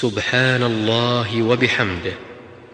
سبحان الله وبحمده.